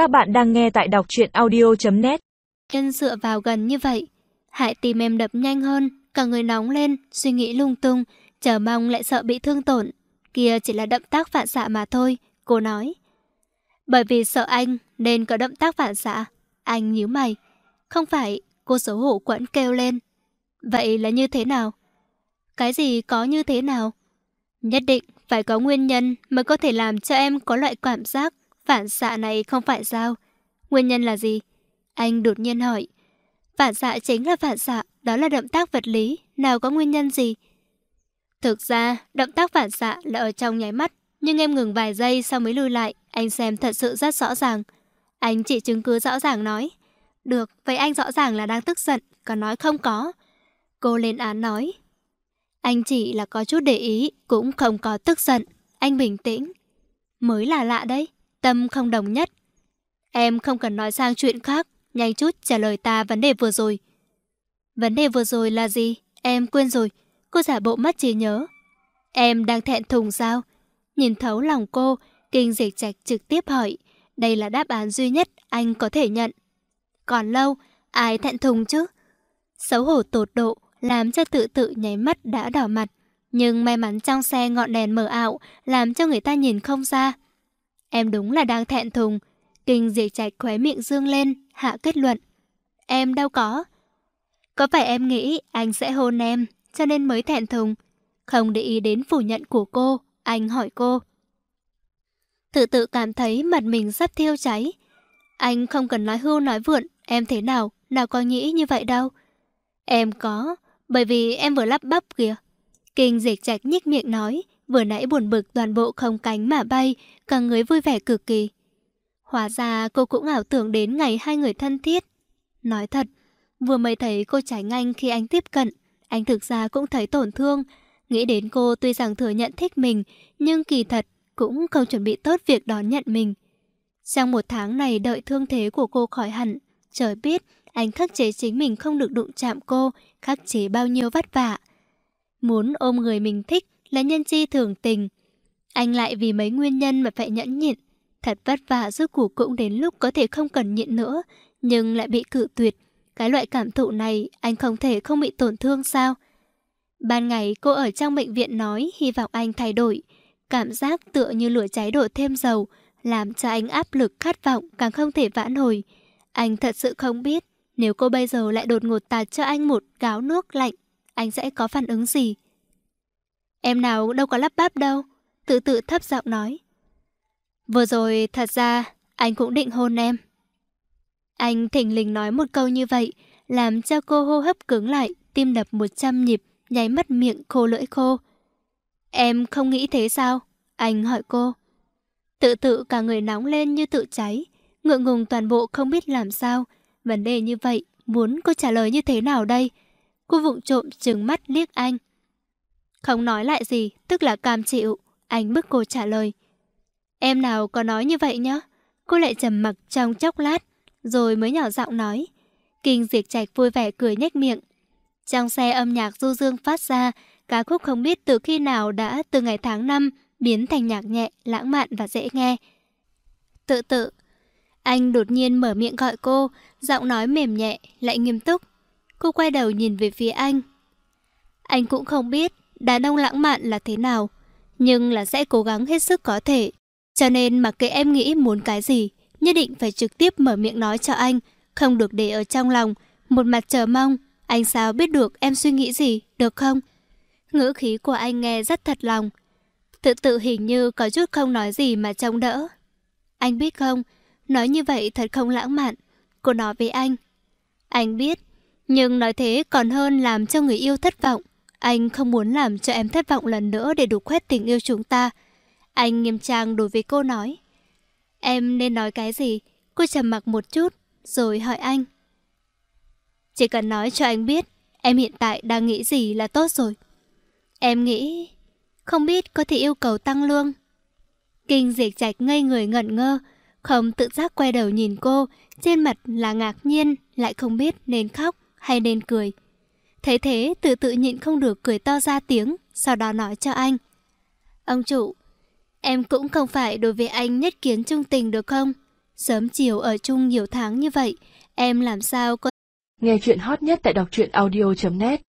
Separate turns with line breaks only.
Các bạn đang nghe tại đọc truyện audio.net
Nhân dựa vào gần như vậy, hãy tìm em đập nhanh hơn, cả người nóng lên, suy nghĩ lung tung, chờ mong lại sợ bị thương tổn. Kia chỉ là động tác phản xạ mà thôi, cô nói. Bởi vì sợ anh nên có động tác phản xạ. Anh nhíu mày. Không phải, cô xấu hổ quẫn kêu lên. Vậy là như thế nào? Cái gì có như thế nào? Nhất định phải có nguyên nhân mới có thể làm cho em có loại cảm giác phản xạ này không phải sao? Nguyên nhân là gì? Anh đột nhiên hỏi. Phản xạ chính là phản xạ, đó là động tác vật lý, nào có nguyên nhân gì? Thực ra, động tác phản xạ là ở trong nháy mắt, nhưng em ngừng vài giây sau mới lui lại, anh xem thật sự rất rõ ràng. Anh chỉ chứng cứ rõ ràng nói. Được, vậy anh rõ ràng là đang tức giận, còn nói không có. Cô lên án nói. Anh chỉ là có chút để ý, cũng không có tức giận. Anh bình tĩnh. Mới là lạ đấy, tâm không đồng nhất. Em không cần nói sang chuyện khác, nhanh chút trả lời ta vấn đề vừa rồi. Vấn đề vừa rồi là gì? Em quên rồi. Cô giả bộ mất trí nhớ. Em đang thẹn thùng sao? Nhìn thấu lòng cô, kinh dịch trạch trực tiếp hỏi. Đây là đáp án duy nhất anh có thể nhận. Còn lâu, ai thẹn thùng chứ? Xấu hổ tột độ, làm cho tự tự nháy mắt đã đỏ mặt. Nhưng may mắn trong xe ngọn đèn mờ ảo, làm cho người ta nhìn không ra. Em đúng là đang thẹn thùng. Kinh diệt trạch khóe miệng dương lên, hạ kết luận. Em đâu có. Có phải em nghĩ anh sẽ hôn em, cho nên mới thẹn thùng? Không để ý đến phủ nhận của cô, anh hỏi cô. Tự tự cảm thấy mặt mình sắp thiêu cháy. Anh không cần nói hưu nói vượn, em thế nào, nào có nghĩ như vậy đâu. Em có, bởi vì em vừa lắp bắp kìa. Kinh dịch trạch nhích miệng nói, vừa nãy buồn bực toàn bộ không cánh mà bay, cả người vui vẻ cực kỳ. Hóa ra cô cũng ảo tưởng đến ngày hai người thân thiết. Nói thật, vừa mới thấy cô tránh anh khi anh tiếp cận, anh thực ra cũng thấy tổn thương. Nghĩ đến cô tuy rằng thừa nhận thích mình, nhưng kỳ thật cũng không chuẩn bị tốt việc đón nhận mình. Trong một tháng này đợi thương thế của cô khỏi hẳn, trời biết anh khắc chế chính mình không được đụng chạm cô, khắc chế bao nhiêu vất vả. Muốn ôm người mình thích là nhân chi thường tình. Anh lại vì mấy nguyên nhân mà phải nhẫn nhịn. Thật vất vả rốt cuộc cũng đến lúc có thể không cần nhịn nữa, nhưng lại bị cự tuyệt. Cái loại cảm thụ này anh không thể không bị tổn thương sao? Ban ngày cô ở trong bệnh viện nói hy vọng anh thay đổi. Cảm giác tựa như lửa cháy đổ thêm dầu, làm cho anh áp lực khát vọng càng không thể vãn hồi. Anh thật sự không biết nếu cô bây giờ lại đột ngột tạt cho anh một gáo nước lạnh, anh sẽ có phản ứng gì? Em nào đâu có lắp bắp đâu, tự tự thấp giọng nói. Vừa rồi thật ra anh cũng định hôn em. Anh thỉnh lình nói một câu như vậy, làm cho cô hô hấp cứng lại, tim đập một trăm nhịp, nháy mắt miệng khô lưỡi khô. Em không nghĩ thế sao? Anh hỏi cô. Tự tự cả người nóng lên như tự cháy, ngượng ngùng toàn bộ không biết làm sao. Vấn đề như vậy, muốn cô trả lời như thế nào đây? Cô vụng trộm trừng mắt liếc anh. Không nói lại gì, tức là cam chịu. Anh bức cô trả lời. Em nào có nói như vậy nhá? Cô lại trầm mặc trong chốc lát, rồi mới nhỏ giọng nói. Kinh diệt trạch vui vẻ cười nhếch miệng. Trong xe âm nhạc du dương phát ra, ca khúc không biết từ khi nào đã từ ngày tháng năm biến thành nhạc nhẹ, lãng mạn và dễ nghe. Tự tự, anh đột nhiên mở miệng gọi cô, giọng nói mềm nhẹ, lại nghiêm túc. Cô quay đầu nhìn về phía anh. Anh cũng không biết đàn ông lãng mạn là thế nào, nhưng là sẽ cố gắng hết sức có thể. Cho nên mặc kệ em nghĩ muốn cái gì, nhất định phải trực tiếp mở miệng nói cho anh, không được để ở trong lòng, một mặt chờ mong, anh sao biết được em suy nghĩ gì, được không? Ngữ khí của anh nghe rất thật lòng. Tự tự hình như có chút không nói gì mà trông đỡ. Anh biết không, nói như vậy thật không lãng mạn. Cô nói với anh. Anh biết, nhưng nói thế còn hơn làm cho người yêu thất vọng. Anh không muốn làm cho em thất vọng lần nữa để đục khoét tình yêu chúng ta. Anh nghiêm trang đối với cô nói. Em nên nói cái gì? Cô trầm mặc một chút, rồi hỏi anh. Chỉ cần nói cho anh biết, em hiện tại đang nghĩ gì là tốt rồi. Em nghĩ... Không biết có thể yêu cầu tăng lương. Kinh diệt trạch ngây người ngẩn ngơ, không tự giác quay đầu nhìn cô, trên mặt là ngạc nhiên, lại không biết nên khóc hay nên cười. Thấy thế, tự tự nhịn không được cười to ra tiếng, sau đó nói cho anh. Ông chủ, em cũng không phải đối với anh nhất kiến trung tình được không? Sớm chiều ở chung nhiều tháng như vậy, em làm sao có...
Nghe chuyện hot nhất tại đọc truyện audio.net